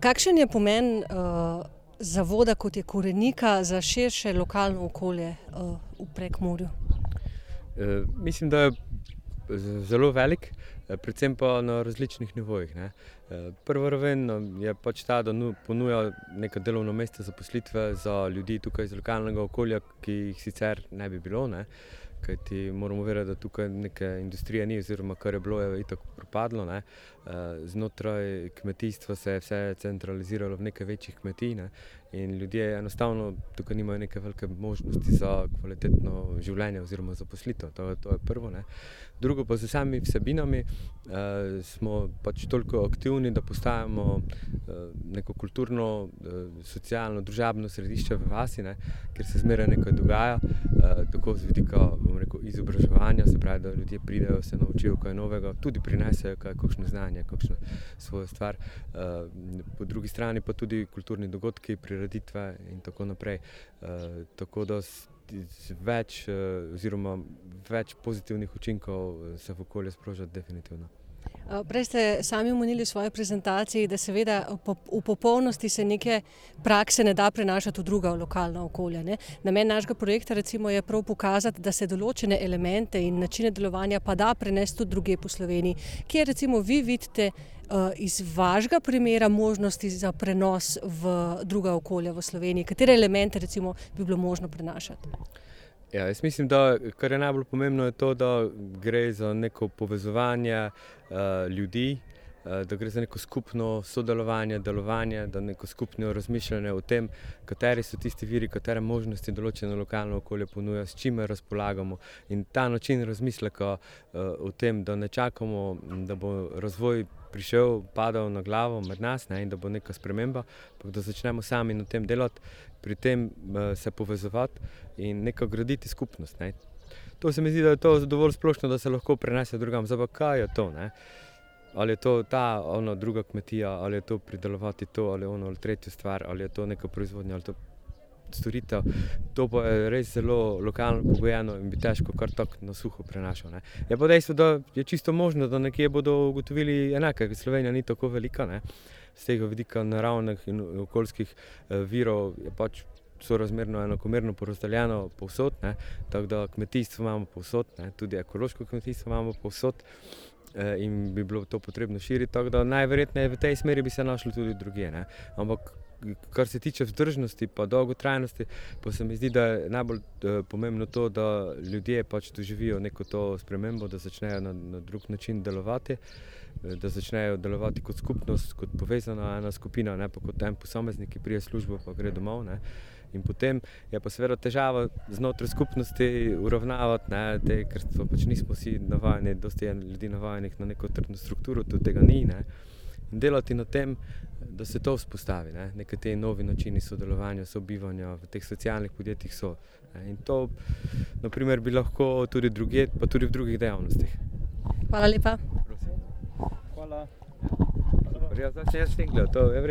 Kakšen je pomen uh, zavoda, kot je Korenika, za širše lokalno okolje uh, v Prekmorju? E, mislim, da je zelo velik, predvsem pa na različnih nivojih. Ne. Prva raven je pač ta, da ponuja neka delovna mesta za poslitve za ljudi tukaj iz lokalnega okolja, ki jih sicer ne bi bilo. Ne. Kaj ti moramo verjeti, da tukaj neke industrije ni, oziroma kar je bilo, je itak propadlo. Ne. Znotraj kmetijstva se je vse centraliziralo v nekaj večjih kmetij ne. in ljudje enostavno tukaj nimajo neke velike možnosti za kvalitetno življenje oziroma za poslitev. To, to je prvo. Ne. Drugo pa z samimi vsebinami eh, smo pač toliko aktivni, da postajamo eh, neko kulturno, eh, socialno, družabno središče v vasi, ne, ker se zmeraj nekaj dogaja, eh, tako z vidika rekel, izobraževanja, se pravi, da ljudje pridejo, se naučijo kaj novega, tudi prinesejo kaj, kakšno znanje, kakšno svojo stvar. Eh, po drugi strani pa tudi kulturni dogodki, prireditve in tako naprej. Eh, tako da več, oziroma več pozitivnih učinkov se v okolje sproža definitivno. Prej ste sami omenili v svoji prezentaciji, da seveda v popolnosti se neke prakse ne da prenašati v druga lokalna okolja. Ne? Namen našega projekta recimo je prav pokazati, da se določene elemente in načine delovanja pa da prenesti tudi druge po Sloveniji. Kje recimo vi vidite iz vašega primera možnosti za prenos v druga okolja v Sloveniji? Katere elemente recimo bi bilo možno prenašati? Ja, jaz mislim, da kar je najbolj pomembno, je to, da gre za neko povezovanje uh, ljudi, uh, da gre za neko skupno sodelovanje, delovanje, da neko skupno razmišljanje o tem, kateri so tisti viri, katere možnosti določeno lokalno okolje ponuja, s čime razpolagamo. In ta način razmisleka uh, o tem, da ne čakamo, da bo razvoj prišel, padal na glavo med nas ne, in da bo neka sprememba, ampak da začnemo sami na tem delati, pri tem uh, se povezovati in nekaj graditi skupnost. Ne. To se mi zdi, da je to dovolj splošno, da se lahko prenese drugam. Zdaj pa kaj je to? Ne? Ali je to ta ona druga kmetija, ali je to pridelovati to, ali ono ali tretjo stvar, ali je to neka proizvodnja, ali to storitev. To pa je res zelo lokalno pogojeno in bi težko kar tako na suho prenašal. Ne. Je pa dejstvo, da je čisto možno, da nekje bodo ugotovili enake, ker Slovenija ni tako velika. Ne. Z tega vidika naravnih in okoljskih eh, virov je pač sorazmerno enakomerno porazdeljeno povsod. Ne. Tako da kmetijstvo imamo povsod, ne. tudi ekološko kmetijstvo imamo povsod. In bi bilo to potrebno širiti, tako da najverjetneje v tej smeri bi se našli tudi druge. Ne. Ampak kar se tiče vzdržnosti in dolgotrajnosti, pa se mi zdi, da je najbolj pomembno to, da ljudje pač doživijo neko to spremembo, da začnejo na, na drug način delovati, da začnejo delovati kot skupnost, kot povezana ena skupina, ne pa kot en posameznik, ki prije službo pa gre domov. Ne. In potem je pa seveda težava znotraj skupnosti uravnavati, ne, te, ker pač nismo vsi navajeni, dosti je ljudi navajenih na neko trdno strukturo, tudi tega ni. Ne. In delati na tem, da se to vzpostavi, ne? nekaj te novi načini sodelovanja, sobivanja v teh socialnih podjetjih so. Ne? In to naprimer, bi lahko tudi druge, pa tudi v drugih dejavnostih. Hvala lepa. Hvala. Ja, zdaj sem jaz stingla, to je vredno.